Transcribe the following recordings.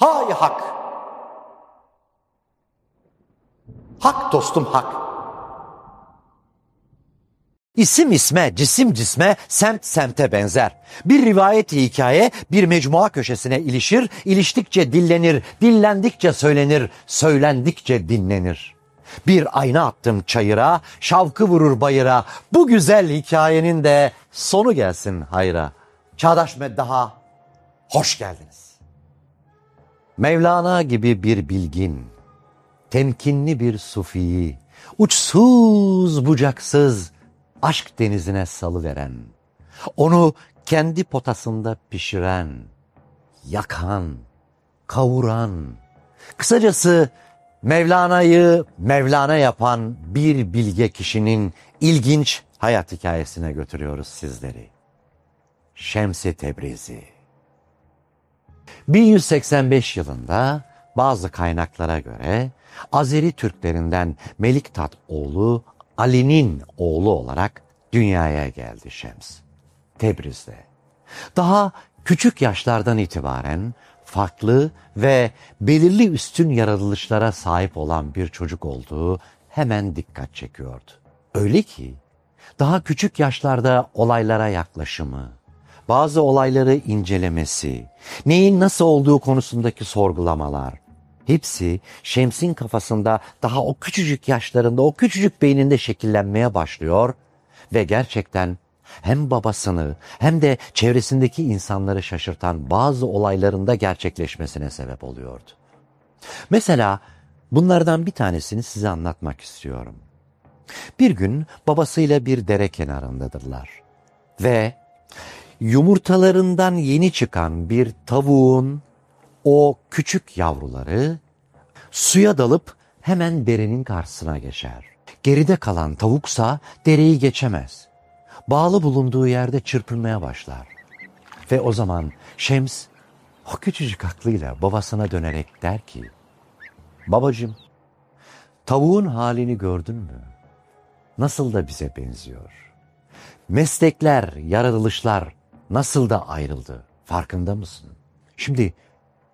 Hay hak! Hak dostum hak. İsim isme, cisim cisme, semt semte benzer. Bir rivayet hikaye bir mecmua köşesine ilişir, iliştikçe dillenir, dillendikçe söylenir, söylendikçe dinlenir. Bir ayna attım çayıra, şavkı vurur bayıra. Bu güzel hikayenin de sonu gelsin hayra. Çağdaş Meddaha, hoş geldiniz. Mevlana gibi bir bilgin, temkinli bir sufiyi, uçsuz bucaksız aşk denizine salıveren, onu kendi potasında pişiren, yakan, kavuran, kısacası Mevlana'yı Mevlana yapan bir bilge kişinin ilginç hayat hikayesine götürüyoruz sizleri. Şems-i Tebrizi 1185 yılında bazı kaynaklara göre Azeri Türklerinden Melik Tat oğlu Ali'nin oğlu olarak dünyaya geldi Şems. Tebriz'de. Daha küçük yaşlardan itibaren farklı ve belirli üstün yaratılışlara sahip olan bir çocuk olduğu hemen dikkat çekiyordu. Öyle ki daha küçük yaşlarda olaylara yaklaşımı, bazı olayları incelemesi, neyin nasıl olduğu konusundaki sorgulamalar, hepsi Şems'in kafasında daha o küçücük yaşlarında, o küçücük beyninde şekillenmeye başlıyor ve gerçekten hem babasını hem de çevresindeki insanları şaşırtan bazı olaylarında gerçekleşmesine sebep oluyordu. Mesela bunlardan bir tanesini size anlatmak istiyorum. Bir gün babasıyla bir dere kenarındadırlar ve yumurtalarından yeni çıkan bir tavuğun o küçük yavruları suya dalıp hemen derenin karşısına geçer. Geride kalan tavuksa dereyi geçemez. Bağlı bulunduğu yerde çırpınmaya başlar. Ve o zaman Şems o küçücük aklıyla babasına dönerek der ki, Babacım, tavuğun halini gördün mü? Nasıl da bize benziyor. Meslekler, yaratılışlar nasıl da ayrıldı. Farkında mısın? Şimdi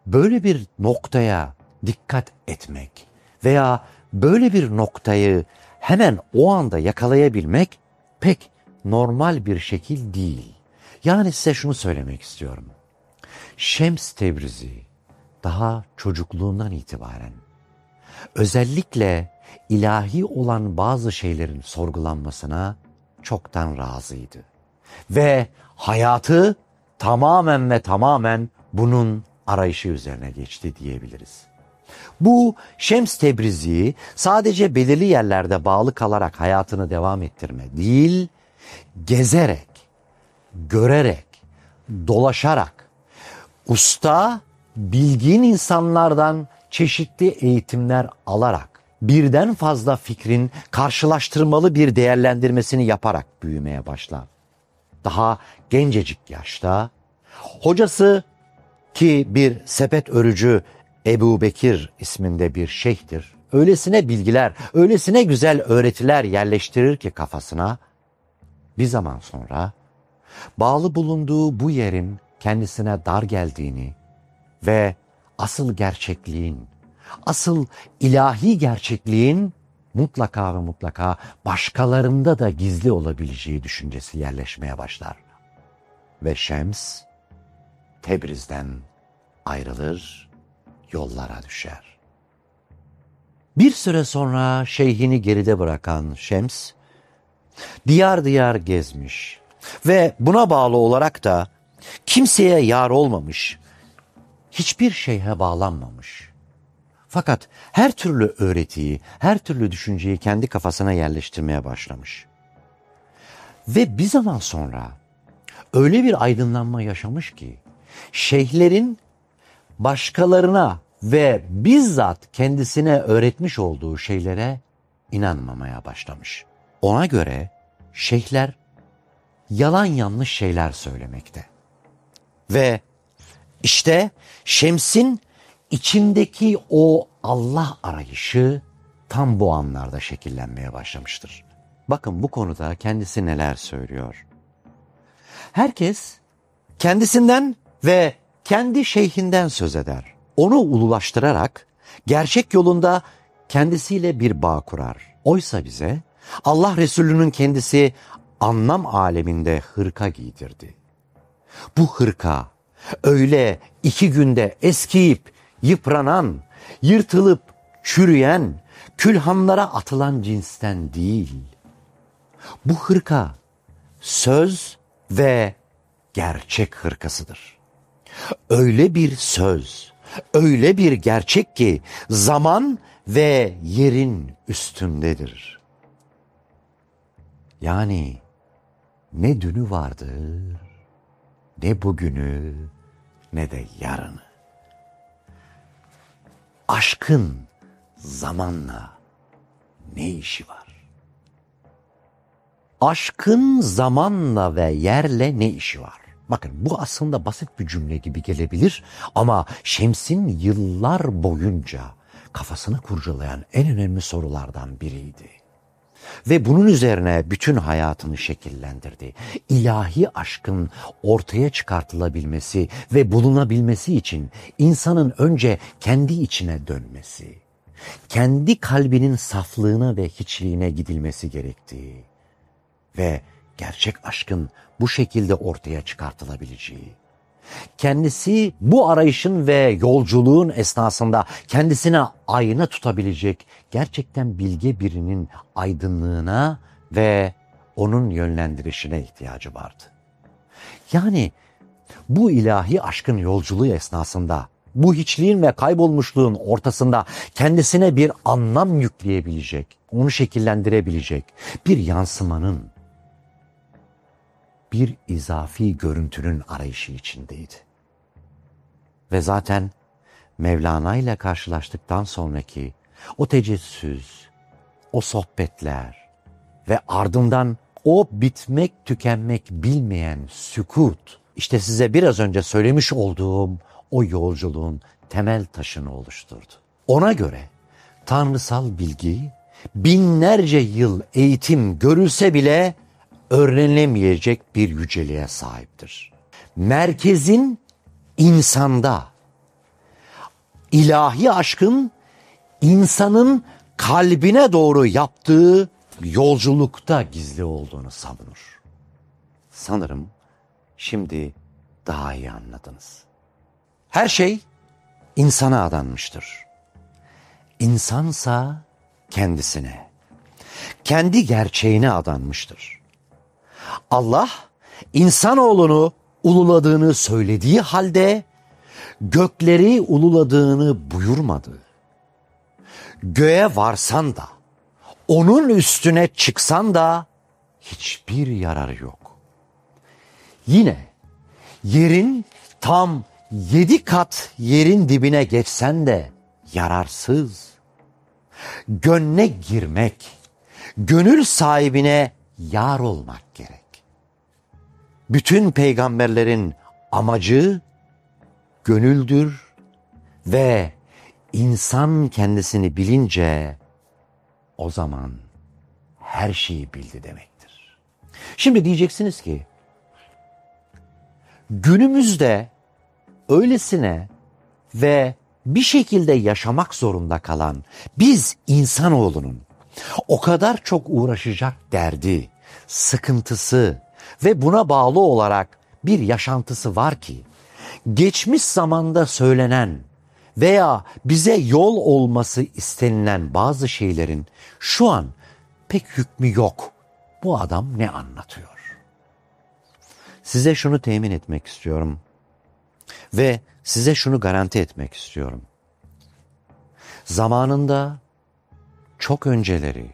böyle bir noktaya dikkat etmek veya böyle bir noktayı hemen o anda yakalayabilmek pek normal bir şekil değil. Yani size şunu söylemek istiyorum. Şems Tebrizi daha çocukluğundan itibaren özellikle ilahi olan bazı şeylerin sorgulanmasına çoktan razıydı. Ve hayatı tamamen ve tamamen bunun arayışı üzerine geçti diyebiliriz. Bu Şems Tebrizi sadece belirli yerlerde bağlı kalarak hayatını devam ettirme değil, gezerek, görerek, dolaşarak, usta, bilgin insanlardan çeşitli eğitimler alarak, birden fazla fikrin karşılaştırmalı bir değerlendirmesini yaparak büyümeye başlar. Daha gencecik yaşta, hocası ki bir sepet örücü Ebu Bekir isminde bir şeyhtir. Öylesine bilgiler, öylesine güzel öğretiler yerleştirir ki kafasına. Bir zaman sonra bağlı bulunduğu bu yerin kendisine dar geldiğini ve asıl gerçekliğin, asıl ilahi gerçekliğin mutlaka ve mutlaka başkalarında da gizli olabileceği düşüncesi yerleşmeye başlar. Ve Şems Tebriz'den ayrılır, yollara düşer. Bir süre sonra şeyhini geride bırakan Şems, diyar diyar gezmiş ve buna bağlı olarak da kimseye yar olmamış, hiçbir şeyhe bağlanmamış. Fakat her türlü öğretiyi, her türlü düşünceyi kendi kafasına yerleştirmeye başlamış. Ve bir zaman sonra öyle bir aydınlanma yaşamış ki, şeyhlerin başkalarına ve bizzat kendisine öğretmiş olduğu şeylere inanmamaya başlamış. Ona göre şeyhler yalan yanlış şeyler söylemekte. Ve işte Şems'in içindeki o Allah arayışı tam bu anlarda şekillenmeye başlamıştır. Bakın bu konuda kendisi neler söylüyor. Herkes kendisinden ve kendi şeyhinden söz eder. onu ululaştırarak gerçek yolunda kendisiyle bir bağ kurar. Oysa bize Allah Resulü'nün kendisi anlam aleminde hırka giydirdi. Bu hırka öyle iki günde eskiyip yıpranan, yırtılıp çürüyen, külhanlara atılan cinsten değil. Bu hırka söz ve gerçek hırkasıdır. Öyle bir söz, öyle bir gerçek ki zaman ve yerin üstündedir. Yani ne dünü vardır, ne bugünü, ne de yarını. Aşkın zamanla ne işi var? Aşkın zamanla ve yerle ne işi var? Bakın bu aslında basit bir cümle gibi gelebilir ama Şems'in yıllar boyunca kafasını kurcalayan en önemli sorulardan biriydi. Ve bunun üzerine bütün hayatını şekillendirdi. İlahi aşkın ortaya çıkartılabilmesi ve bulunabilmesi için insanın önce kendi içine dönmesi, kendi kalbinin saflığına ve hiçliğine gidilmesi gerektiği ve gerçek aşkın bu şekilde ortaya çıkartılabileceği. Kendisi bu arayışın ve yolculuğun esnasında kendisine ayna tutabilecek gerçekten bilge birinin aydınlığına ve onun yönlendirişine ihtiyacı vardı. Yani bu ilahi aşkın yolculuğu esnasında bu hiçliğin ve kaybolmuşluğun ortasında kendisine bir anlam yükleyebilecek, onu şekillendirebilecek bir yansımanın bir izafi görüntünün arayışı içindeydi. Ve zaten Mevlana ile karşılaştıktan sonraki o tecessüs, o sohbetler ve ardından o bitmek tükenmek bilmeyen sükut, işte size biraz önce söylemiş olduğum o yolculuğun temel taşını oluşturdu. Ona göre tanrısal bilgi binlerce yıl eğitim görülse bile öğrenilemeyecek bir yüceliğe sahiptir. Merkezin insanda, ilahi aşkın insanın kalbine doğru yaptığı yolculukta gizli olduğunu savunur. Sanırım şimdi daha iyi anladınız. Her şey insana adanmıştır. İnsansa kendisine, kendi gerçeğine adanmıştır. Allah insanoğlunu ululadığını söylediği halde gökleri ululadığını buyurmadı. Göğe varsan da onun üstüne çıksan da hiçbir yararı yok. Yine yerin tam yedi kat yerin dibine geçsen de yararsız. Gönle girmek, gönül sahibine yar olmak gerek. Bütün peygamberlerin amacı gönüldür ve insan kendisini bilince o zaman her şeyi bildi demektir. Şimdi diyeceksiniz ki günümüzde öylesine ve bir şekilde yaşamak zorunda kalan biz insanoğlunun o kadar çok uğraşacak derdi, sıkıntısı ve buna bağlı olarak bir yaşantısı var ki geçmiş zamanda söylenen veya bize yol olması istenilen bazı şeylerin şu an pek hükmü yok. Bu adam ne anlatıyor? Size şunu temin etmek istiyorum ve size şunu garanti etmek istiyorum. Zamanında çok önceleri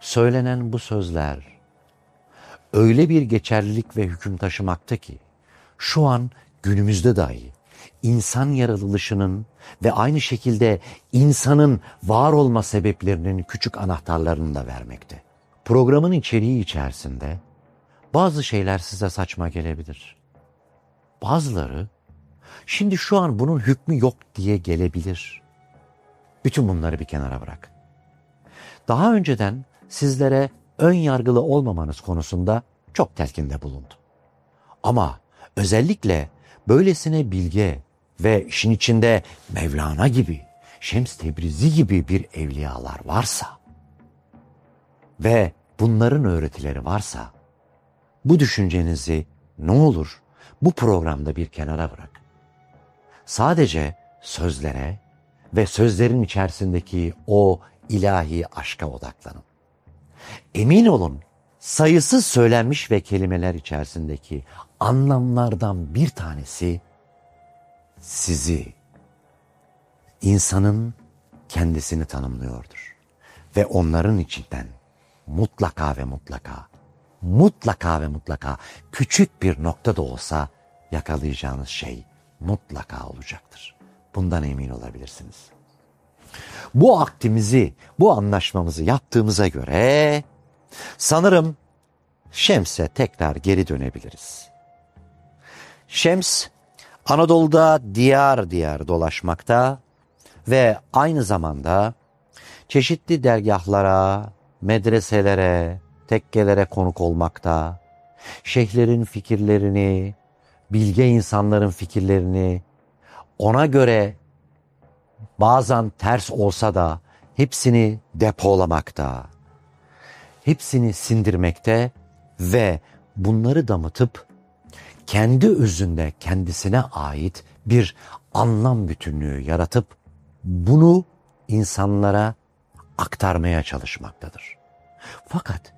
söylenen bu sözler öyle bir geçerlilik ve hüküm taşımakta ki şu an günümüzde dahi insan yaratılışının ve aynı şekilde insanın var olma sebeplerinin küçük anahtarlarını da vermekte. Programın içeriği içerisinde bazı şeyler size saçma gelebilir. Bazıları şimdi şu an bunun hükmü yok diye gelebilir. Bütün bunları bir kenara bırak. Daha önceden sizlere ön yargılı olmamanız konusunda çok telkinde bulundu. Ama özellikle böylesine bilge ve işin içinde Mevlana gibi, Şems Tebrizi gibi bir evliyalar varsa ve bunların öğretileri varsa bu düşüncenizi ne olur bu programda bir kenara bırak. Sadece sözlere ve sözlerin içerisindeki o ilahi aşka odaklanın. Emin olun sayısız söylenmiş ve kelimeler içerisindeki anlamlardan bir tanesi sizi, insanın kendisini tanımlıyordur. Ve onların içinden mutlaka ve mutlaka, mutlaka ve mutlaka küçük bir nokta da olsa yakalayacağınız şey mutlaka olacaktır. Bundan emin olabilirsiniz. Bu aktimizi, bu anlaşmamızı yaptığımıza göre sanırım Şems'e tekrar geri dönebiliriz. Şems Anadolu'da diyar diyar dolaşmakta ve aynı zamanda çeşitli dergahlara, medreselere, tekkelere konuk olmakta, şeyhlerin fikirlerini, bilge insanların fikirlerini ona göre bazen ters olsa da hepsini depolamakta, hepsini sindirmekte ve bunları damıtıp kendi özünde kendisine ait bir anlam bütünlüğü yaratıp bunu insanlara aktarmaya çalışmaktadır. Fakat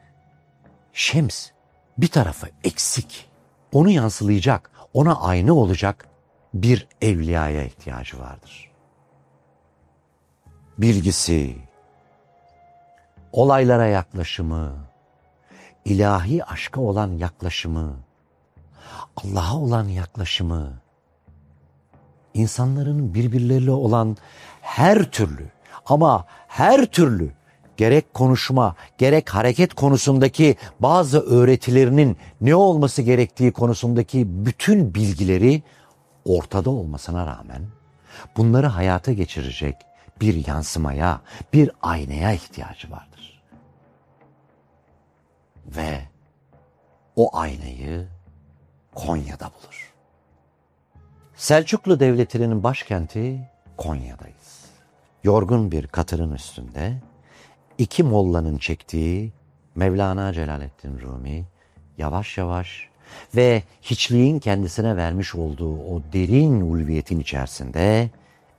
Şems bir tarafı eksik. Onu yansılayacak, ona aynı olacak bir evliyaya ihtiyacı vardır. Bilgisi, olaylara yaklaşımı, ilahi aşka olan yaklaşımı, Allah'a olan yaklaşımı, insanların birbirleriyle olan her türlü ama her türlü gerek konuşma, gerek hareket konusundaki bazı öğretilerinin ne olması gerektiği konusundaki bütün bilgileri ortada olmasına rağmen bunları hayata geçirecek bir yansımaya, bir aynaya ihtiyacı vardır. Ve o aynayı Konya'da bulur. Selçuklu Devleti'nin başkenti Konya'dayız. Yorgun bir katırın üstünde iki mollanın çektiği Mevlana Celaleddin Rumi yavaş yavaş ve hiçliğin kendisine vermiş olduğu o derin ulviyetin içerisinde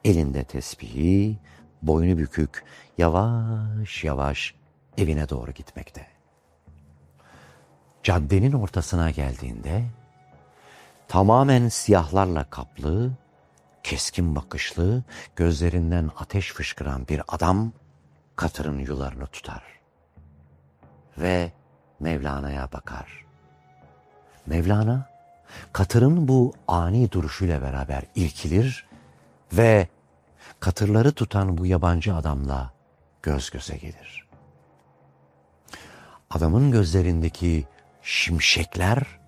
elinde tesbihi, boynu bükük, yavaş yavaş evine doğru gitmekte. Caddenin ortasına geldiğinde tamamen siyahlarla kaplı, keskin bakışlı, gözlerinden ateş fışkıran bir adam katırın yularını tutar. Ve Mevlana'ya bakar. Mevlana, katırın bu ani duruşuyla beraber irkilir ve katırları tutan bu yabancı adamla göz göze gelir. Adamın gözlerindeki şimşekler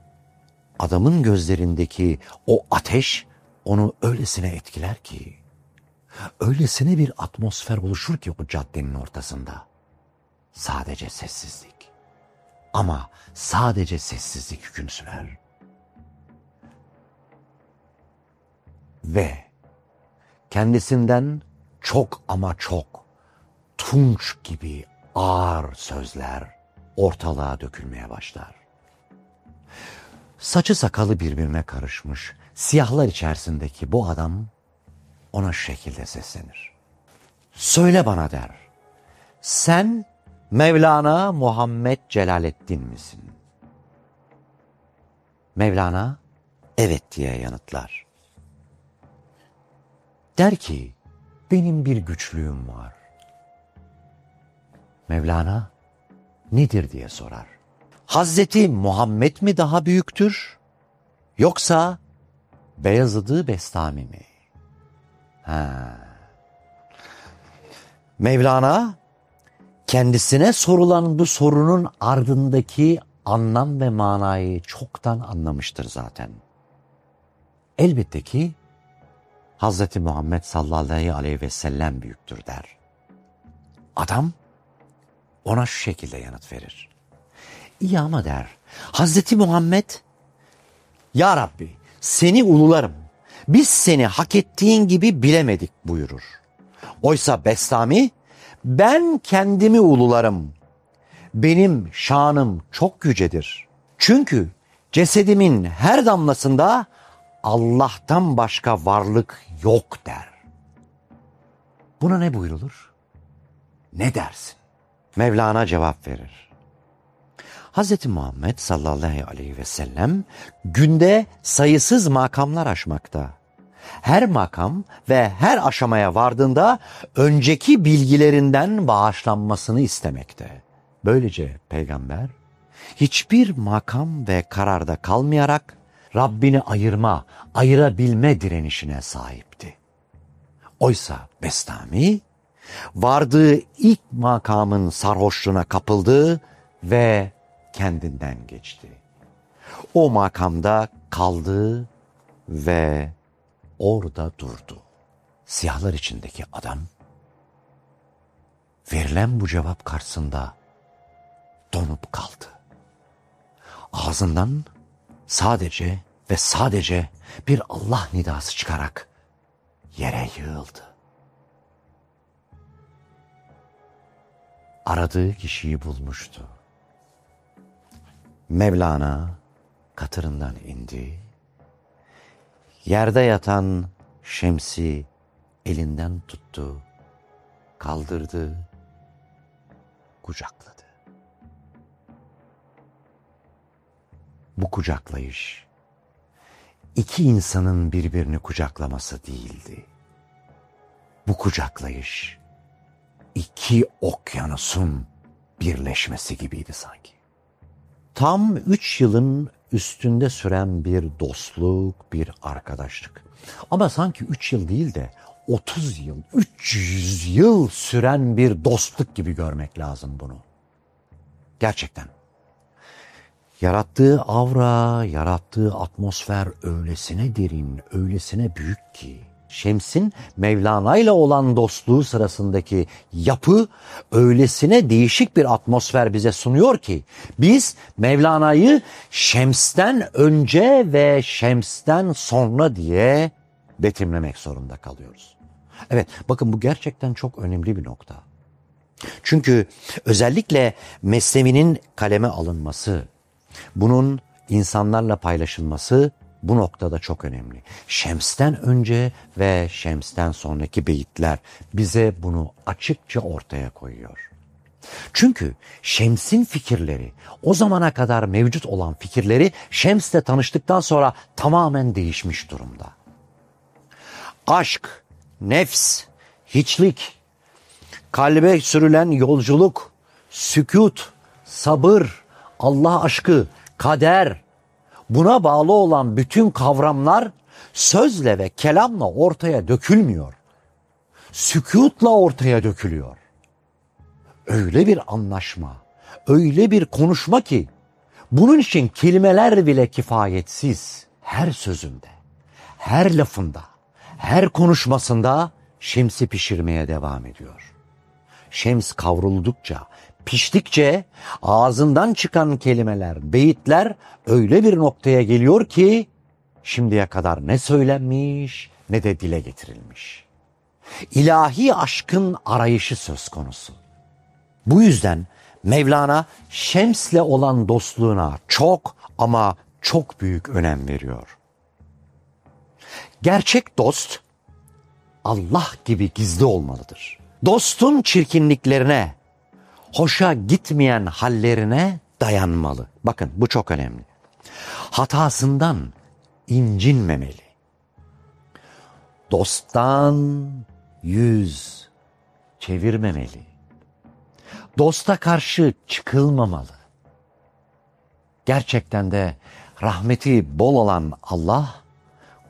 adamın gözlerindeki o ateş onu öylesine etkiler ki, öylesine bir atmosfer oluşur ki o caddenin ortasında. Sadece sessizlik. Ama sadece sessizlik hüküm sürer. Ve kendisinden çok ama çok tunç gibi ağır sözler ortalığa dökülmeye başlar. Saçı sakalı birbirine karışmış, siyahlar içerisindeki bu adam ona şu şekilde seslenir. Söyle bana der, sen Mevlana Muhammed Celaleddin misin? Mevlana evet diye yanıtlar. Der ki benim bir güçlüğüm var. Mevlana nedir diye sorar. Hazreti Muhammed mi daha büyüktür? Yoksa Beyazıdı Bestami mi? Ha. Mevlana kendisine sorulan bu sorunun ardındaki anlam ve manayı çoktan anlamıştır zaten. Elbette ki Hazreti Muhammed sallallahu aleyhi ve sellem büyüktür der. Adam ona şu şekilde yanıt verir. İyi ama der. Hazreti Muhammed, Ya Rabbi seni ulularım. Biz seni hak ettiğin gibi bilemedik buyurur. Oysa Bestami ben kendimi ulularım. Benim şanım çok yücedir. Çünkü cesedimin her damlasında Allah'tan başka varlık yok der. Buna ne buyrulur? Ne dersin? Mevlana cevap verir. Hz. Muhammed sallallahu aleyhi ve sellem günde sayısız makamlar aşmakta. Her makam ve her aşamaya vardığında önceki bilgilerinden bağışlanmasını istemekte. Böylece peygamber hiçbir makam ve kararda kalmayarak Rabbini ayırma, ayırabilme direnişine sahipti. Oysa Bestami vardığı ilk makamın sarhoşluğuna kapıldı ve kendinden geçti. O makamda kaldı ve orada durdu. Siyahlar içindeki adam verilen bu cevap karşısında donup kaldı. Ağzından sadece ve sadece bir Allah nidası çıkarak yere yığıldı. Aradığı kişiyi bulmuştu. Mevlana katırından indi. Yerde yatan Şems'i elinden tuttu, kaldırdı, kucakladı. Bu kucaklayış iki insanın birbirini kucaklaması değildi. Bu kucaklayış iki okyanusun birleşmesi gibiydi sanki. Tam üç yılın üstünde süren bir dostluk, bir arkadaşlık. Ama sanki üç yıl değil de 30 yıl, 300 yıl süren bir dostluk gibi görmek lazım bunu. Gerçekten. Yarattığı avra, yarattığı atmosfer öylesine derin, öylesine büyük ki Şems'in Mevlana ile olan dostluğu sırasındaki yapı öylesine değişik bir atmosfer bize sunuyor ki biz Mevlana'yı Şems'ten önce ve Şems'ten sonra diye betimlemek zorunda kalıyoruz. Evet bakın bu gerçekten çok önemli bir nokta. Çünkü özellikle Mesnevi'nin kaleme alınması, bunun insanlarla paylaşılması bu noktada çok önemli. Şems'ten önce ve Şems'ten sonraki beyitler bize bunu açıkça ortaya koyuyor. Çünkü Şems'in fikirleri, o zamana kadar mevcut olan fikirleri Şems'le tanıştıktan sonra tamamen değişmiş durumda. Aşk, nefs, hiçlik, kalbe sürülen yolculuk, sükut, sabır, Allah aşkı, kader, buna bağlı olan bütün kavramlar sözle ve kelamla ortaya dökülmüyor. Sükutla ortaya dökülüyor. Öyle bir anlaşma, öyle bir konuşma ki bunun için kelimeler bile kifayetsiz. Her sözünde, her lafında, her konuşmasında şemsi pişirmeye devam ediyor. Şems kavruldukça, piştikçe ağzından çıkan kelimeler, beyitler öyle bir noktaya geliyor ki şimdiye kadar ne söylenmiş ne de dile getirilmiş. İlahi aşkın arayışı söz konusu. Bu yüzden Mevlana Şems'le olan dostluğuna çok ama çok büyük önem veriyor. Gerçek dost Allah gibi gizli olmalıdır. Dostun çirkinliklerine, hoşa gitmeyen hallerine dayanmalı. Bakın bu çok önemli. Hatasından incinmemeli. Dosttan yüz çevirmemeli. Dosta karşı çıkılmamalı. Gerçekten de rahmeti bol olan Allah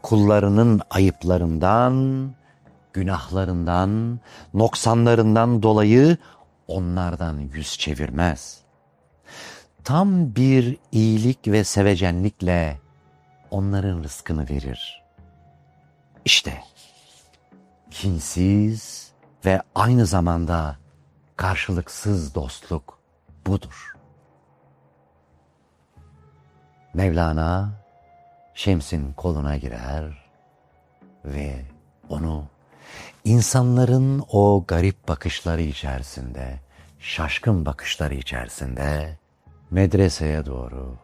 kullarının ayıplarından, günahlarından, noksanlarından dolayı onlardan yüz çevirmez. Tam bir iyilik ve sevecenlikle onların rızkını verir. İşte kinsiz ve aynı zamanda karşılıksız dostluk budur. Mevlana Şems'in koluna girer, ve onu insanların o garip bakışları içerisinde, şaşkın bakışları içerisinde medreseye doğru,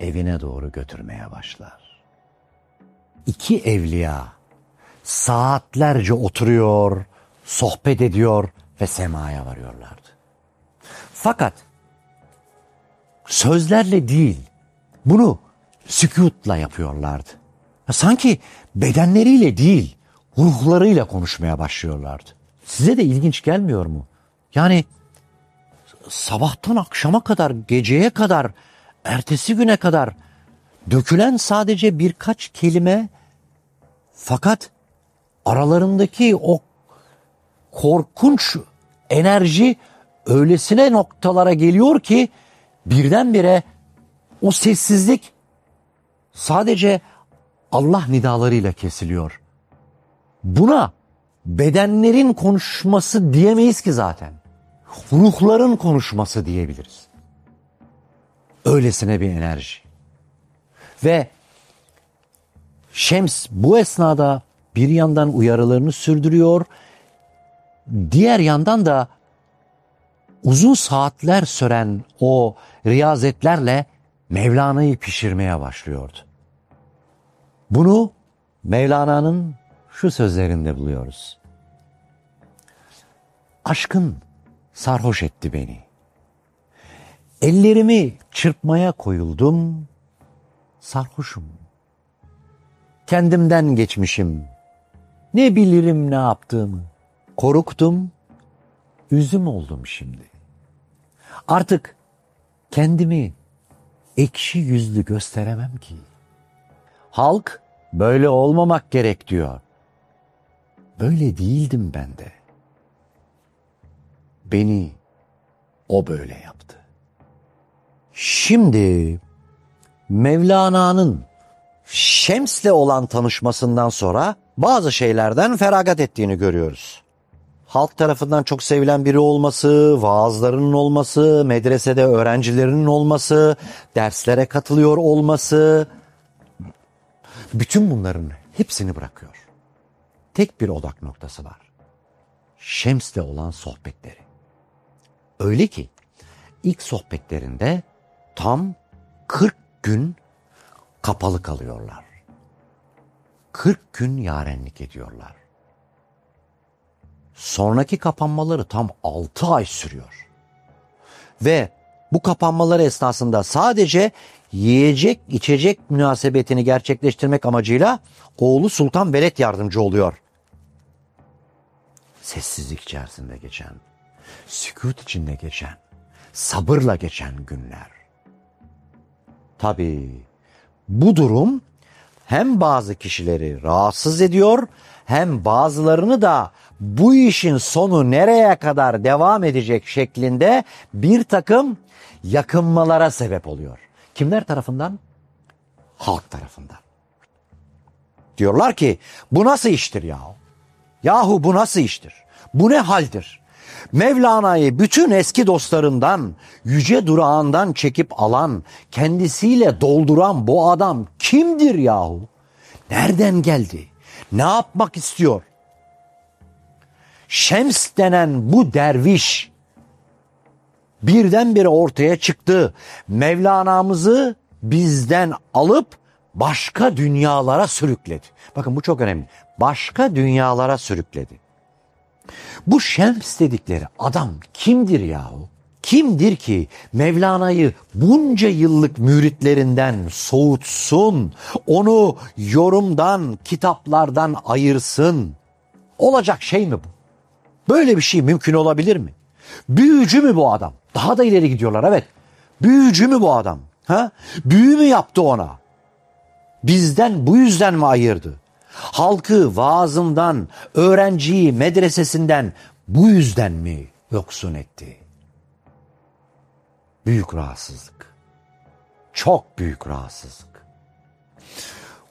evine doğru götürmeye başlar. İki evliya saatlerce oturuyor, sohbet ediyor ve semaya varıyorlardı. Fakat sözlerle değil, bunu sükutla yapıyorlardı. Sanki bedenleriyle değil, ruhlarıyla konuşmaya başlıyorlardı. Size de ilginç gelmiyor mu? Yani sabahtan akşama kadar, geceye kadar, ertesi güne kadar dökülen sadece birkaç kelime fakat aralarındaki o korkunç enerji öylesine noktalara geliyor ki birdenbire o sessizlik sadece Allah nidalarıyla kesiliyor. Buna bedenlerin konuşması diyemeyiz ki zaten. Ruhların konuşması diyebiliriz. Öylesine bir enerji. Ve Şems bu esnada bir yandan uyarılarını sürdürüyor, diğer yandan da uzun saatler süren o riyazetlerle Mevlana'yı pişirmeye başlıyordu. Bunu Mevlana'nın şu sözlerinde buluyoruz. Aşkın sarhoş etti beni. Ellerimi çırpmaya koyuldum, sarhoşum. Kendimden geçmişim. Ne bilirim ne yaptığımı. Koruktum, üzüm oldum şimdi. Artık kendimi ekşi yüzlü gösteremem ki. Halk böyle olmamak gerek diyor. Böyle değildim ben de. Beni o böyle yaptı. Şimdi Mevlana'nın Şems'le olan tanışmasından sonra bazı şeylerden feragat ettiğini görüyoruz. Halk tarafından çok sevilen biri olması, vaazlarının olması, medresede öğrencilerinin olması, derslere katılıyor olması, bütün bunların hepsini bırakıyor. Tek bir odak noktası var. Şems'le olan sohbetleri. Öyle ki ilk sohbetlerinde tam 40 gün kapalı kalıyorlar. 40 gün yarenlik ediyorlar. Sonraki kapanmaları tam 6 ay sürüyor. Ve bu kapanmaları esnasında sadece yiyecek içecek münasebetini gerçekleştirmek amacıyla oğlu Sultan Veled yardımcı oluyor. Sessizlik içerisinde geçen, sükut içinde geçen, sabırla geçen günler. Tabii bu durum hem bazı kişileri rahatsız ediyor hem bazılarını da bu işin sonu nereye kadar devam edecek şeklinde bir takım yakınmalara sebep oluyor. Kimler tarafından? Halk tarafından. Diyorlar ki bu nasıl iştir yahu? Yahu bu nasıl iştir? Bu ne haldir? Mevlana'yı bütün eski dostlarından, yüce durağından çekip alan, kendisiyle dolduran bu adam kimdir yahu? Nereden geldi? Ne yapmak istiyor? Şems denen bu derviş birdenbire ortaya çıktı. Mevlana'mızı bizden alıp başka dünyalara sürükledi. Bakın bu çok önemli. Başka dünyalara sürükledi. Bu Şems dedikleri adam kimdir yahu? Kimdir ki Mevlana'yı bunca yıllık müritlerinden soğutsun, onu yorumdan, kitaplardan ayırsın? Olacak şey mi bu? Böyle bir şey mümkün olabilir mi? Büyücü mü bu adam? Daha da ileri gidiyorlar evet. Büyücü mü bu adam? Ha? Büyü mü yaptı ona? Bizden bu yüzden mi ayırdı? Halkı vaazından, öğrenciyi medresesinden bu yüzden mi yoksun etti? Büyük rahatsızlık. Çok büyük rahatsızlık.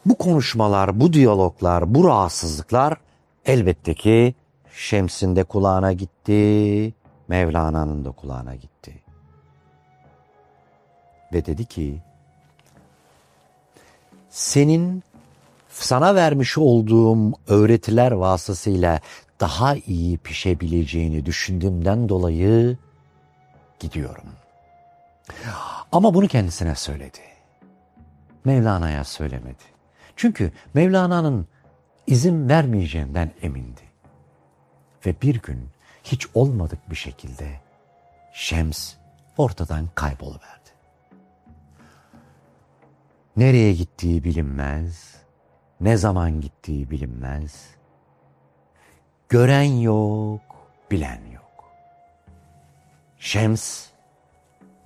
Bu konuşmalar, bu diyaloglar, bu rahatsızlıklar elbette ki Şems'in de kulağına gitti, Mevlana'nın da kulağına gitti. Ve dedi ki, senin sana vermiş olduğum öğretiler vasıtasıyla daha iyi pişebileceğini düşündüğümden dolayı gidiyorum. Ama bunu kendisine söyledi. Mevlana'ya söylemedi. Çünkü Mevlana'nın izin vermeyeceğinden emindi. Ve bir gün hiç olmadık bir şekilde Şems ortadan kayboluverdi. Nereye gittiği bilinmez, ne zaman gittiği bilinmez. Gören yok, bilen yok. Şems,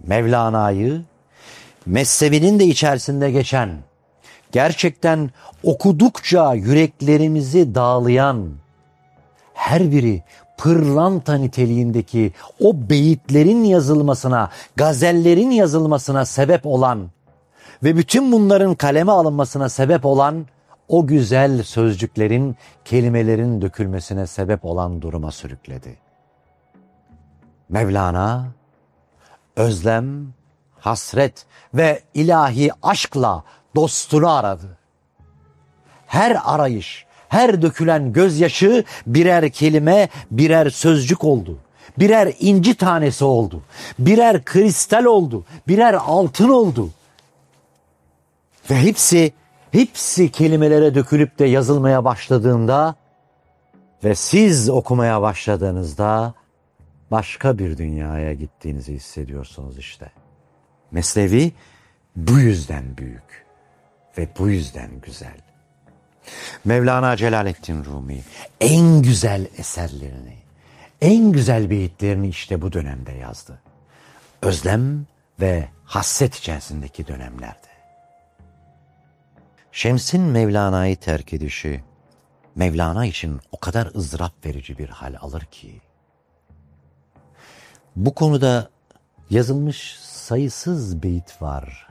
Mevlana'yı, mezhebinin de içerisinde geçen, gerçekten okudukça yüreklerimizi dağlayan, her biri pırlanta niteliğindeki o beyitlerin yazılmasına, gazellerin yazılmasına sebep olan ve bütün bunların kaleme alınmasına sebep olan o güzel sözcüklerin, kelimelerin dökülmesine sebep olan duruma sürükledi. Mevlana, özlem, hasret ve ilahi aşkla dostunu aradı. Her arayış, her dökülen gözyaşı birer kelime, birer sözcük oldu. Birer inci tanesi oldu. Birer kristal oldu. Birer altın oldu. Ve hepsi hepsi kelimelere dökülüp de yazılmaya başladığında ve siz okumaya başladığınızda başka bir dünyaya gittiğinizi hissediyorsunuz işte. Mesnevi bu yüzden büyük ve bu yüzden güzel. Mevlana Celaleddin Rumi en güzel eserlerini, en güzel beyitlerini işte bu dönemde yazdı. Özlem ve hasret içerisindeki dönemlerde. Şems'in Mevlana'yı terk edişi, Mevlana için o kadar ızdırap verici bir hal alır ki, bu konuda yazılmış sayısız beyit var,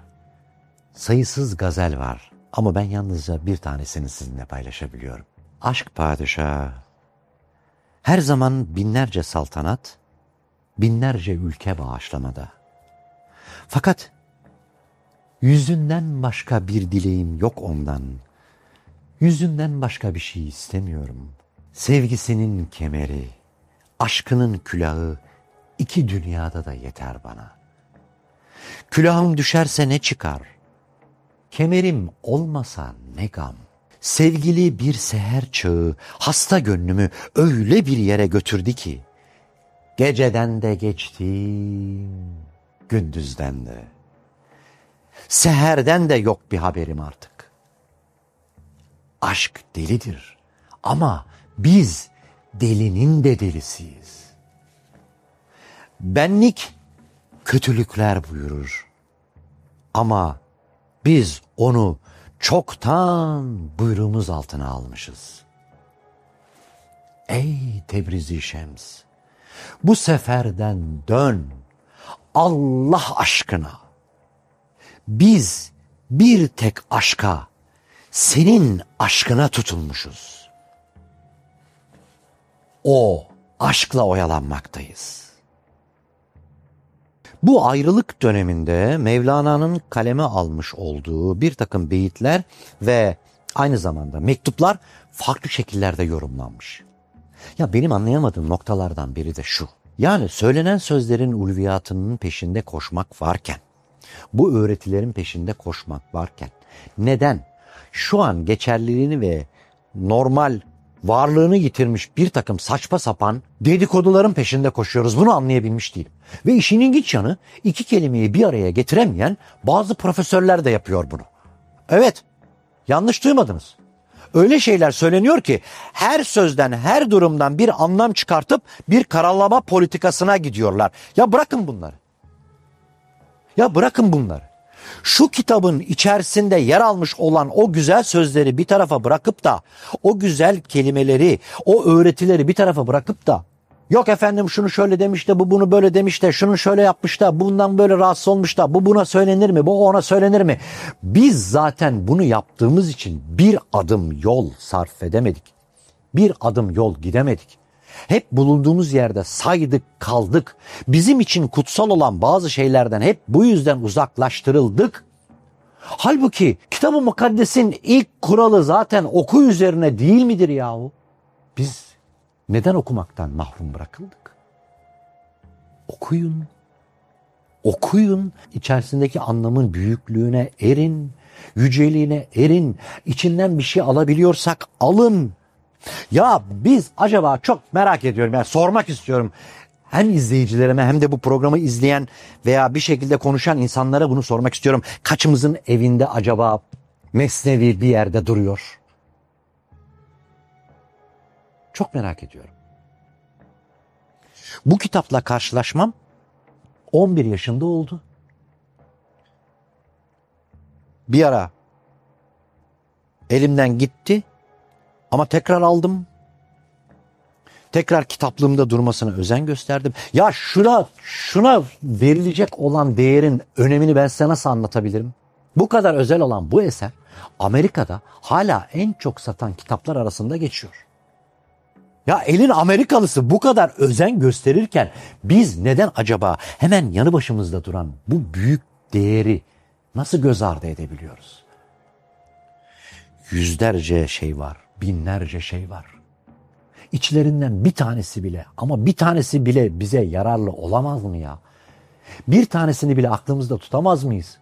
sayısız gazel var ama ben yalnızca bir tanesini sizinle paylaşabiliyorum. Aşk padişahı, her zaman binlerce saltanat, binlerce ülke bağışlamada. Fakat Yüzünden başka bir dileğim yok ondan. Yüzünden başka bir şey istemiyorum. Sevgisinin kemeri, aşkının külahı iki dünyada da yeter bana. Külahım düşerse ne çıkar? Kemerim olmasa ne gam? Sevgili bir seher çağı hasta gönlümü öyle bir yere götürdü ki, geceden de geçtim, gündüzden de. Seherden de yok bir haberim artık. Aşk delidir ama biz delinin de delisiyiz. Benlik kötülükler buyurur. Ama biz onu çoktan buyruğumuz altına almışız. Ey Tebrizi Şems! Bu seferden dön. Allah aşkına biz bir tek aşka, senin aşkına tutulmuşuz. O aşkla oyalanmaktayız. Bu ayrılık döneminde Mevlana'nın kaleme almış olduğu bir takım beyitler ve aynı zamanda mektuplar farklı şekillerde yorumlanmış. Ya benim anlayamadığım noktalardan biri de şu. Yani söylenen sözlerin ulviyatının peşinde koşmak varken bu öğretilerin peşinde koşmak varken neden şu an geçerliliğini ve normal varlığını yitirmiş bir takım saçma sapan dedikoduların peşinde koşuyoruz. Bunu anlayabilmiş değilim. Ve işin ilginç yanı iki kelimeyi bir araya getiremeyen bazı profesörler de yapıyor bunu. Evet, yanlış duymadınız. Öyle şeyler söyleniyor ki her sözden, her durumdan bir anlam çıkartıp bir karalama politikasına gidiyorlar. Ya bırakın bunları. Ya bırakın bunları. Şu kitabın içerisinde yer almış olan o güzel sözleri bir tarafa bırakıp da o güzel kelimeleri, o öğretileri bir tarafa bırakıp da yok efendim şunu şöyle demiş de bu bunu böyle demiş de şunu şöyle yapmış da bundan böyle rahatsız olmuş da bu buna söylenir mi bu ona söylenir mi? Biz zaten bunu yaptığımız için bir adım yol sarf edemedik. Bir adım yol gidemedik. Hep bulunduğumuz yerde saydık kaldık. Bizim için kutsal olan bazı şeylerden hep bu yüzden uzaklaştırıldık. Halbuki kitabı mukaddesin ilk kuralı zaten oku üzerine değil midir yahu? Biz neden okumaktan mahrum bırakıldık? Okuyun. Okuyun. içerisindeki anlamın büyüklüğüne erin. Yüceliğine erin. İçinden bir şey alabiliyorsak alın. Ya biz acaba çok merak ediyorum yani sormak istiyorum. Hem izleyicilerime hem de bu programı izleyen veya bir şekilde konuşan insanlara bunu sormak istiyorum. Kaçımızın evinde acaba mesnevi bir yerde duruyor? Çok merak ediyorum. Bu kitapla karşılaşmam 11 yaşında oldu. Bir ara elimden gitti ama tekrar aldım. Tekrar kitaplığımda durmasına özen gösterdim. Ya şuna şuna verilecek olan değerin önemini ben size nasıl anlatabilirim? Bu kadar özel olan bu eser Amerika'da hala en çok satan kitaplar arasında geçiyor. Ya elin Amerikalısı bu kadar özen gösterirken biz neden acaba hemen yanı başımızda duran bu büyük değeri nasıl göz ardı edebiliyoruz? Yüzlerce şey var, binlerce şey var. İçlerinden bir tanesi bile ama bir tanesi bile bize yararlı olamaz mı ya? Bir tanesini bile aklımızda tutamaz mıyız?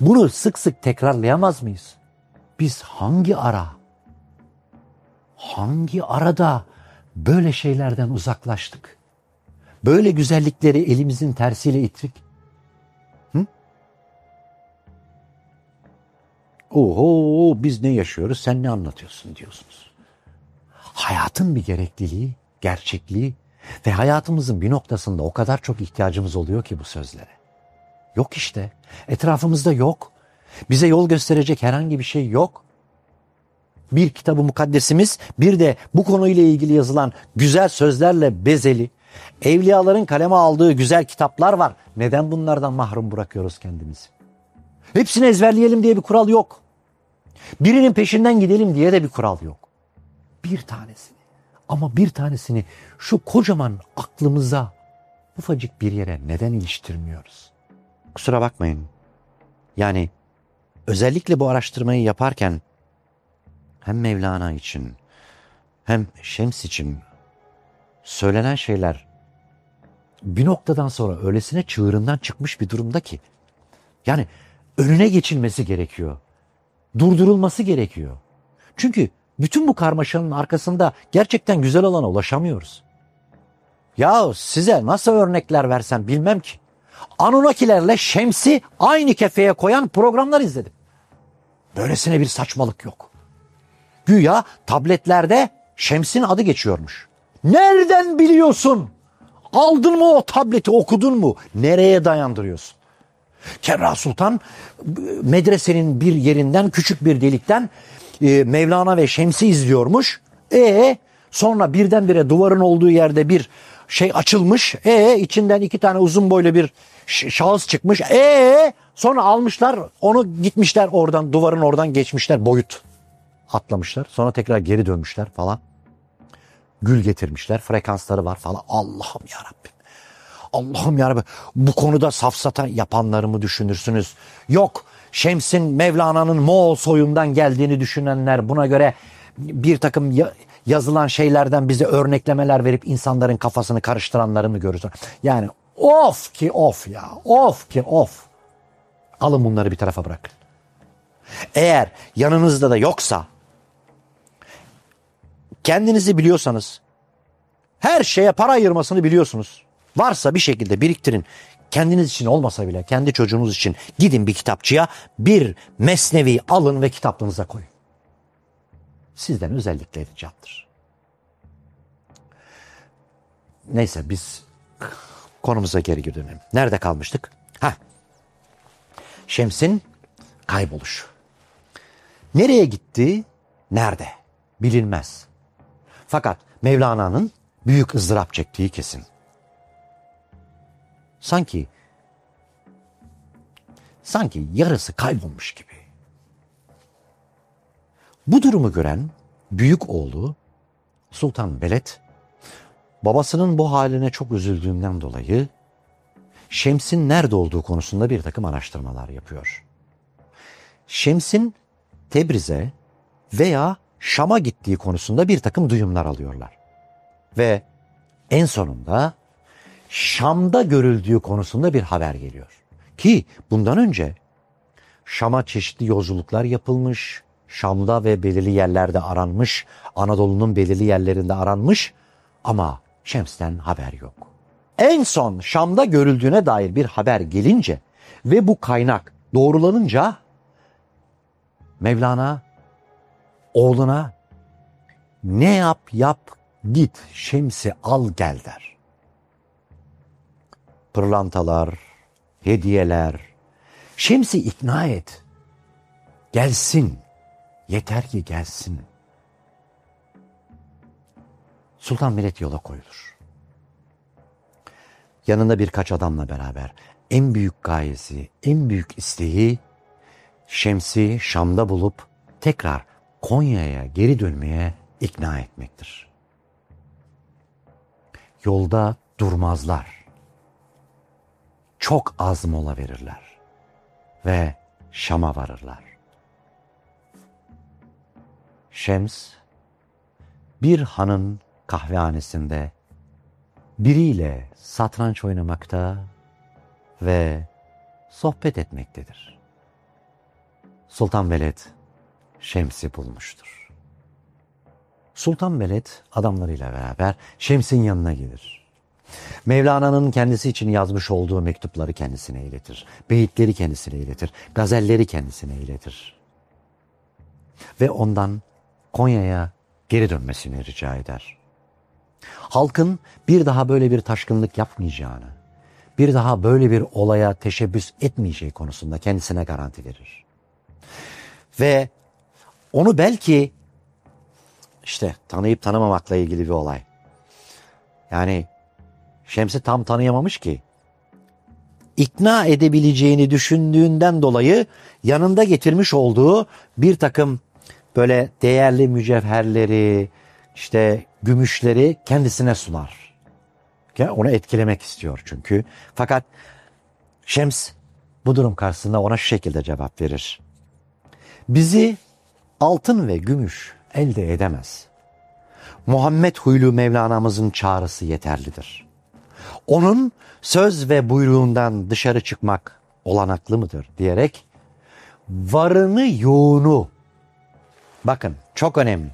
Bunu sık sık tekrarlayamaz mıyız? Biz hangi ara, hangi arada böyle şeylerden uzaklaştık? Böyle güzellikleri elimizin tersiyle ittik. Oho biz ne yaşıyoruz sen ne anlatıyorsun diyorsunuz. Hayatın bir gerekliliği, gerçekliği ve hayatımızın bir noktasında o kadar çok ihtiyacımız oluyor ki bu sözlere. Yok işte. Etrafımızda yok. Bize yol gösterecek herhangi bir şey yok. Bir kitabı mukaddesimiz bir de bu konuyla ilgili yazılan güzel sözlerle bezeli, evliyaların kaleme aldığı güzel kitaplar var. Neden bunlardan mahrum bırakıyoruz kendimizi? Hepsini ezberleyelim diye bir kural yok. Birinin peşinden gidelim diye de bir kural yok. Bir tanesini ama bir tanesini şu kocaman aklımıza ufacık bir yere neden iliştirmiyoruz? Kusura bakmayın. Yani özellikle bu araştırmayı yaparken hem Mevlana için hem Şems için söylenen şeyler bir noktadan sonra öylesine çığırından çıkmış bir durumda ki yani önüne geçilmesi gerekiyor. Durdurulması gerekiyor. Çünkü bütün bu karmaşanın arkasında gerçekten güzel olana ulaşamıyoruz. Ya size nasıl örnekler versem bilmem ki. Anunnakilerle Şems'i aynı kefeye koyan programlar izledim. Böylesine bir saçmalık yok. Güya tabletlerde Şems'in adı geçiyormuş. Nereden biliyorsun? Aldın mı o tableti okudun mu? Nereye dayandırıyorsun? Kerra Sultan medresenin bir yerinden küçük bir delikten e, Mevlana ve Şems'i izliyormuş. E sonra birdenbire duvarın olduğu yerde bir şey açılmış. E içinden iki tane uzun boylu bir şahıs çıkmış. E sonra almışlar onu gitmişler oradan duvarın oradan geçmişler boyut atlamışlar. Sonra tekrar geri dönmüşler falan. Gül getirmişler. Frekansları var falan. Allah'ım ya Rabbim. Allah'ım ya Rabbim. Bu konuda safsata yapanlarımı düşünürsünüz. Yok Şems'in Mevlana'nın Moğol soyundan geldiğini düşünenler buna göre bir takım yazılan şeylerden bize örneklemeler verip insanların kafasını karıştıranları mı görürsün? Yani of ki of ya of ki of. Alın bunları bir tarafa bırakın. Eğer yanınızda da yoksa kendinizi biliyorsanız her şeye para ayırmasını biliyorsunuz. Varsa bir şekilde biriktirin. Kendiniz için olmasa bile kendi çocuğunuz için gidin bir kitapçıya bir mesnevi alın ve kitaplığınıza koyun. Sizden özellikle ricadır. Neyse biz konumuza geri dönelim. Nerede kalmıştık? Ha. Şems'in kayboluşu. Nereye gitti? Nerede? Bilinmez. Fakat Mevlana'nın büyük ızdırap çektiği kesin. Sanki sanki yarısı kaybolmuş gibi. Bu durumu gören büyük oğlu Sultan Beled babasının bu haline çok üzüldüğünden dolayı Şems'in nerede olduğu konusunda bir takım araştırmalar yapıyor. Şems'in Tebriz'e veya Şam'a gittiği konusunda bir takım duyumlar alıyorlar. Ve en sonunda Şam'da görüldüğü konusunda bir haber geliyor. Ki bundan önce Şam'a çeşitli yolculuklar yapılmış, Şam'da ve belirli yerlerde aranmış, Anadolu'nun belirli yerlerinde aranmış ama Şems'ten haber yok. En son Şam'da görüldüğüne dair bir haber gelince ve bu kaynak doğrulanınca Mevlana oğluna ne yap yap git Şems'i al gel der. Pırlantalar, hediyeler, Şems'i ikna et. Gelsin, yeter ki gelsin. Sultan Millet yola koyulur. Yanında birkaç adamla beraber en büyük gayesi, en büyük isteği Şems'i Şam'da bulup tekrar Konya'ya geri dönmeye ikna etmektir. Yolda durmazlar. Çok az mola verirler ve Şam'a varırlar. Şems bir hanın kahvehanesinde biriyle satranç oynamakta ve sohbet etmektedir. Sultan Veled Şems'i bulmuştur. Sultan Veled adamlarıyla beraber Şems'in yanına gelir. Mevlana'nın kendisi için yazmış olduğu mektupları kendisine iletir. Beyitleri kendisine iletir. Gazelleri kendisine iletir. Ve ondan Konya'ya geri dönmesini rica eder. Halkın bir daha böyle bir taşkınlık yapmayacağını, bir daha böyle bir olaya teşebbüs etmeyeceği konusunda kendisine garanti verir. Ve onu belki işte tanıyıp tanımamakla ilgili bir olay. Yani Şems'i tam tanıyamamış ki. İkna edebileceğini düşündüğünden dolayı yanında getirmiş olduğu bir takım böyle değerli mücevherleri, işte gümüşleri kendisine sunar. Onu etkilemek istiyor çünkü. Fakat Şems bu durum karşısında ona şu şekilde cevap verir. Bizi altın ve gümüş elde edemez. Muhammed huylu Mevlana'mızın çağrısı yeterlidir. Onun söz ve buyruğundan dışarı çıkmak olanaklı mıdır diyerek varını yoğunu bakın çok önemli.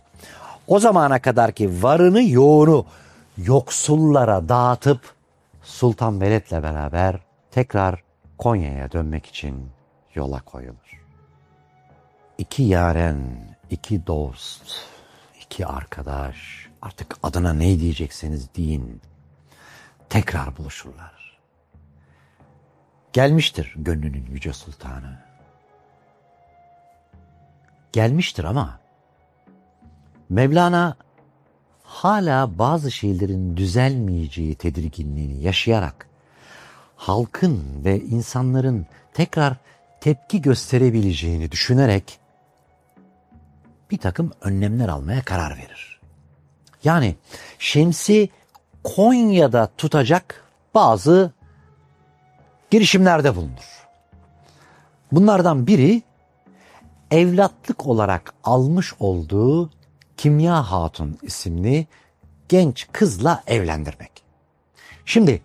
O zamana kadar ki varını yoğunu yoksullara dağıtıp Sultan Veled'le beraber tekrar Konya'ya dönmek için yola koyulur. İki yaren, iki dost, iki arkadaş, artık adına ne diyecekseniz deyin, tekrar buluşurlar. Gelmiştir gönlünün yüce sultanı. Gelmiştir ama Mevlana hala bazı şeylerin düzelmeyeceği tedirginliğini yaşayarak halkın ve insanların tekrar tepki gösterebileceğini düşünerek bir takım önlemler almaya karar verir. Yani Şems'i Konya'da tutacak bazı girişimlerde bulunur. Bunlardan biri evlatlık olarak almış olduğu Kimya Hatun isimli genç kızla evlendirmek. Şimdi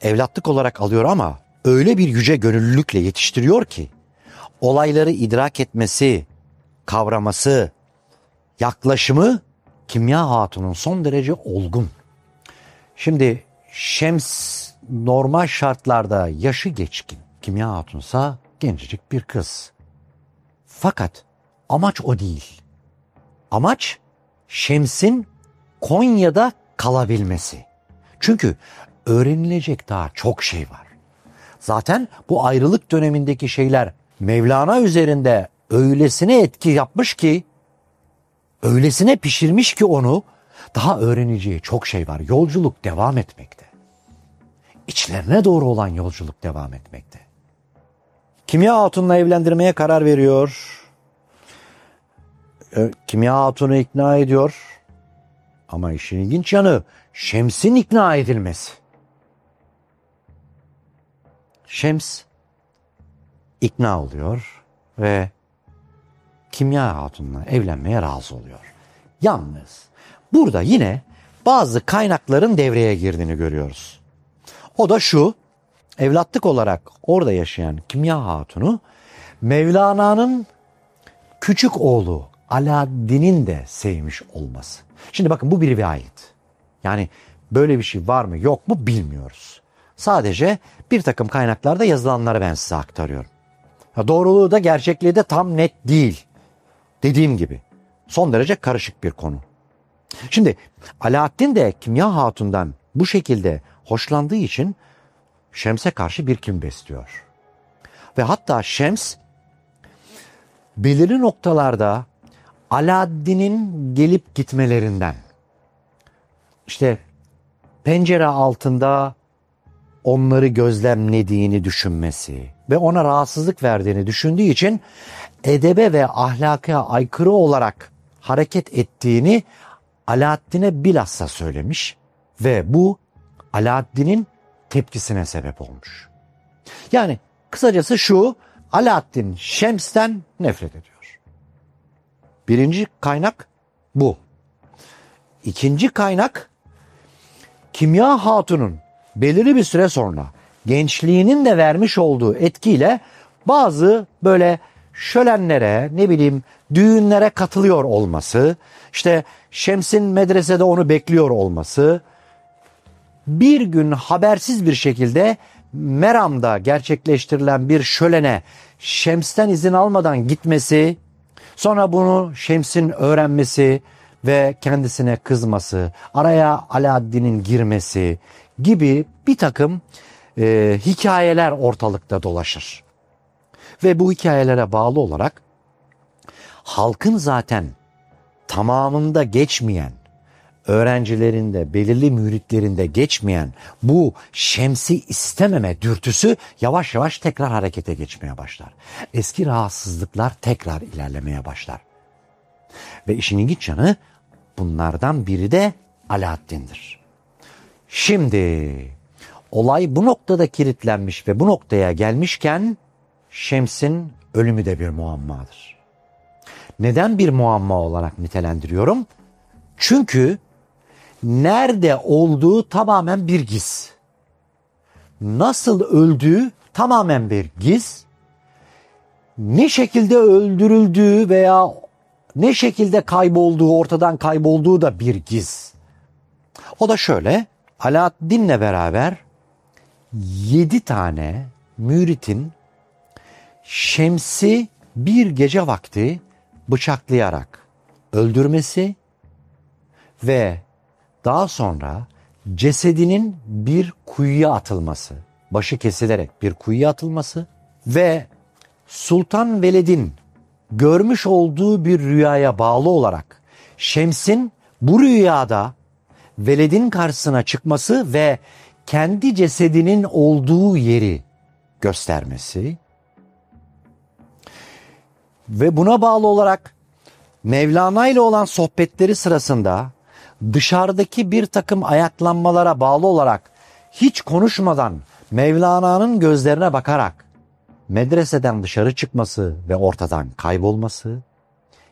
evlatlık olarak alıyor ama öyle bir yüce gönüllülükle yetiştiriyor ki olayları idrak etmesi, kavraması, yaklaşımı Kimya Hatun'un son derece olgun. Şimdi Şems normal şartlarda yaşı geçkin. Kimya Hatunsa gencecik bir kız. Fakat amaç o değil. Amaç Şems'in Konya'da kalabilmesi. Çünkü öğrenilecek daha çok şey var. Zaten bu ayrılık dönemindeki şeyler Mevlana üzerinde öylesine etki yapmış ki, öylesine pişirmiş ki onu, daha öğreneceği çok şey var. Yolculuk devam etmekte. İçlerine doğru olan yolculuk devam etmekte. Kimya Hatun'la evlendirmeye karar veriyor. Kimya Hatun'u ikna ediyor. Ama işin ilginç yanı Şems'in ikna edilmesi. Şems ikna oluyor ve Kimya Hatun'la evlenmeye razı oluyor. Yalnız burada yine bazı kaynakların devreye girdiğini görüyoruz. O da şu, evlatlık olarak orada yaşayan Kimya Hatun'u Mevlana'nın küçük oğlu Alaaddin'in de sevmiş olması. Şimdi bakın bu bir rivayet. Yani böyle bir şey var mı yok mu bilmiyoruz. Sadece bir takım kaynaklarda yazılanları ben size aktarıyorum. doğruluğu da gerçekliği de tam net değil. Dediğim gibi son derece karışık bir konu. Şimdi Alaaddin de Kimya Hatun'dan bu şekilde hoşlandığı için Şems'e karşı bir kim besliyor. Ve hatta Şems belirli noktalarda Alaaddin'in gelip gitmelerinden işte pencere altında onları gözlemlediğini düşünmesi ve ona rahatsızlık verdiğini düşündüğü için edebe ve ahlaka aykırı olarak hareket ettiğini Alaaddin'e bilhassa söylemiş ve bu Alaaddin'in tepkisine sebep olmuş. Yani kısacası şu Alaaddin Şems'ten nefret ediyor. Birinci kaynak bu. İkinci kaynak Kimya Hatun'un belirli bir süre sonra gençliğinin de vermiş olduğu etkiyle bazı böyle şölenlere ne bileyim düğünlere katılıyor olması, işte Şems'in medresede onu bekliyor olması, bir gün habersiz bir şekilde Meram'da gerçekleştirilen bir şölene Şems'ten izin almadan gitmesi, sonra bunu Şems'in öğrenmesi ve kendisine kızması, araya Alaaddin'in girmesi gibi bir takım e, hikayeler ortalıkta dolaşır. Ve bu hikayelere bağlı olarak halkın zaten tamamında geçmeyen, öğrencilerinde, belirli müritlerinde geçmeyen bu şemsi istememe dürtüsü yavaş yavaş tekrar harekete geçmeye başlar. Eski rahatsızlıklar tekrar ilerlemeye başlar. Ve işin ilginç yanı bunlardan biri de Alaaddin'dir. Şimdi olay bu noktada kilitlenmiş ve bu noktaya gelmişken Şems'in ölümü de bir muammadır. Neden bir muamma olarak nitelendiriyorum? Çünkü nerede olduğu tamamen bir giz. Nasıl öldüğü tamamen bir giz. Ne şekilde öldürüldüğü veya ne şekilde kaybolduğu, ortadan kaybolduğu da bir giz. O da şöyle, Alaaddin'le beraber yedi tane müritin Şems'i bir gece vakti bıçaklayarak öldürmesi ve daha sonra cesedinin bir kuyuya atılması, başı kesilerek bir kuyuya atılması ve Sultan Veled'in görmüş olduğu bir rüyaya bağlı olarak Şems'in bu rüyada Veled'in karşısına çıkması ve kendi cesedinin olduğu yeri göstermesi ve buna bağlı olarak Mevlana ile olan sohbetleri sırasında dışarıdaki bir takım ayaklanmalara bağlı olarak hiç konuşmadan Mevlana'nın gözlerine bakarak medreseden dışarı çıkması ve ortadan kaybolması,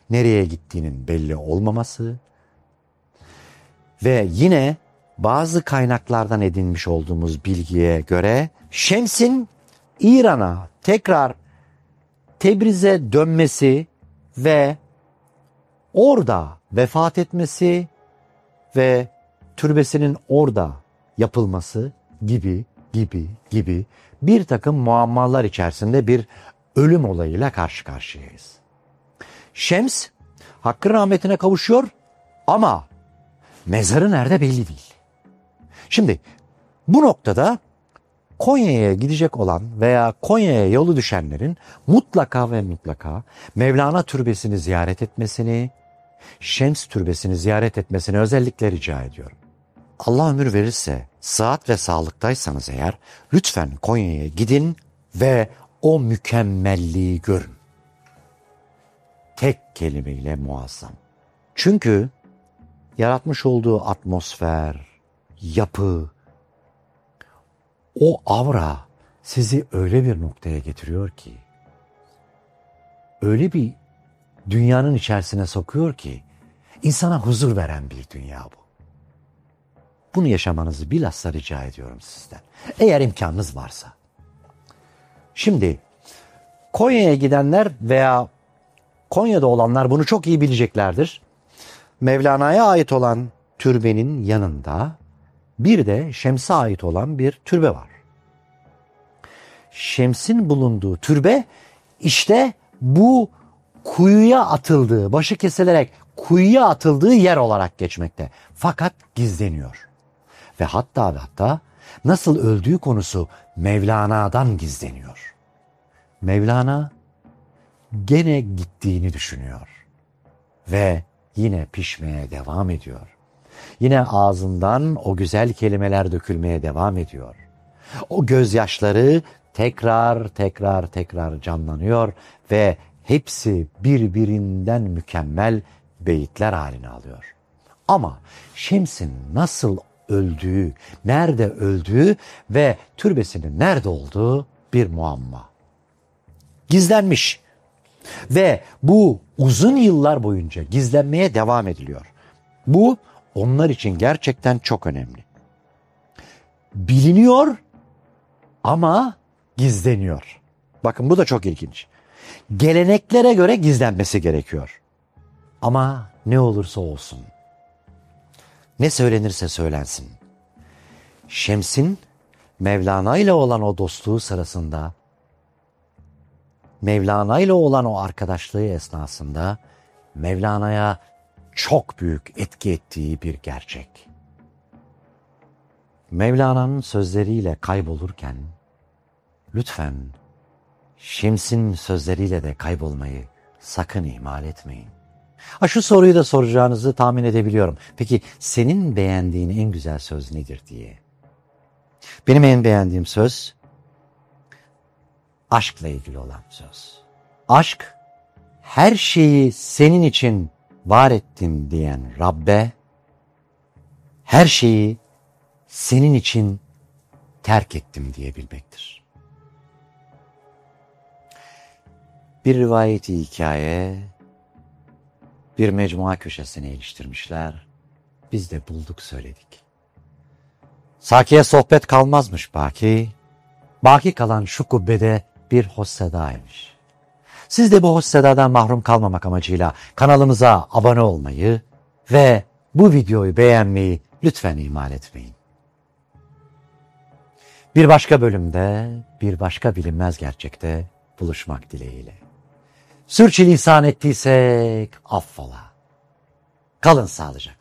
nereye gittiğinin belli olmaması ve yine bazı kaynaklardan edinmiş olduğumuz bilgiye göre Şems'in İran'a tekrar Tebriz'e dönmesi ve orada vefat etmesi ve türbesinin orada yapılması gibi gibi gibi bir takım muammalar içerisinde bir ölüm olayıyla karşı karşıyayız. Şems hakkın rahmetine kavuşuyor ama mezarı nerede belli değil. Şimdi bu noktada Konya'ya gidecek olan veya Konya'ya yolu düşenlerin mutlaka ve mutlaka Mevlana türbesini ziyaret etmesini, Şems türbesini ziyaret etmesini özellikle rica ediyorum. Allah ömür verirse, sıhhat ve sağlıktaysanız eğer lütfen Konya'ya gidin ve o mükemmelliği görün. Tek kelimeyle muazzam. Çünkü yaratmış olduğu atmosfer, yapı, o avra sizi öyle bir noktaya getiriyor ki öyle bir dünyanın içerisine sokuyor ki insana huzur veren bir dünya bu. Bunu yaşamanızı bilhassa rica ediyorum sizden. Eğer imkanınız varsa. Şimdi Konya'ya gidenler veya Konya'da olanlar bunu çok iyi bileceklerdir. Mevlana'ya ait olan türbenin yanında bir de Şems'e ait olan bir türbe var. Şems'in bulunduğu türbe işte bu kuyuya atıldığı, başı kesilerek kuyuya atıldığı yer olarak geçmekte. Fakat gizleniyor. Ve hatta ve hatta nasıl öldüğü konusu Mevlana'dan gizleniyor. Mevlana gene gittiğini düşünüyor. Ve yine pişmeye devam ediyor. Yine ağzından o güzel kelimeler dökülmeye devam ediyor. O gözyaşları tekrar tekrar tekrar canlanıyor ve hepsi birbirinden mükemmel beyitler haline alıyor. Ama Şems'in nasıl öldüğü, nerede öldüğü ve türbesinin nerede olduğu bir muamma. Gizlenmiş ve bu uzun yıllar boyunca gizlenmeye devam ediliyor. Bu onlar için gerçekten çok önemli. Biliniyor ama gizleniyor. Bakın bu da çok ilginç. Geleneklere göre gizlenmesi gerekiyor. Ama ne olursa olsun. Ne söylenirse söylensin. Şems'in Mevlana ile olan o dostluğu sırasında Mevlana ile olan o arkadaşlığı esnasında Mevlana'ya çok büyük etki ettiği bir gerçek. Mevlana'nın sözleriyle kaybolurken lütfen Şems'in sözleriyle de kaybolmayı sakın ihmal etmeyin. Ha şu soruyu da soracağınızı tahmin edebiliyorum. Peki senin beğendiğin en güzel söz nedir diye. Benim en beğendiğim söz aşkla ilgili olan söz. Aşk her şeyi senin için var ettim diyen Rabbe her şeyi senin için terk ettim diyebilmektir. Bir rivayeti hikaye bir mecmua köşesine iliştirmişler. Biz de bulduk söyledik. Sakiye sohbet kalmazmış Baki. Baki kalan şu kubbede bir hossedaymış. Siz de bu hossedadan mahrum kalmamak amacıyla kanalımıza abone olmayı ve bu videoyu beğenmeyi lütfen ihmal etmeyin. Bir başka bölümde, bir başka bilinmez gerçekte buluşmak dileğiyle. Sürçülisan ettiysek affola. Kalın sağlıcakla.